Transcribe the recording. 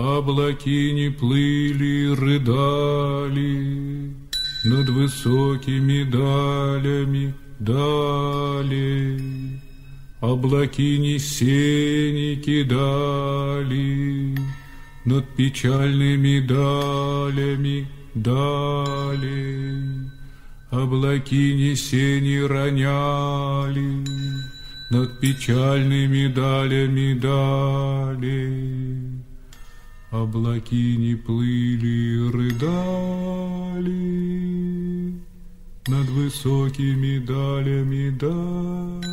Облаки не плыли, рыдали Над высокими далями дали. Облаки не сени кидали Над печальными далями дали. Облаки не сени роняли Над печальными далями дали. Облаки не плыли, рыдали Над высокими далями дали.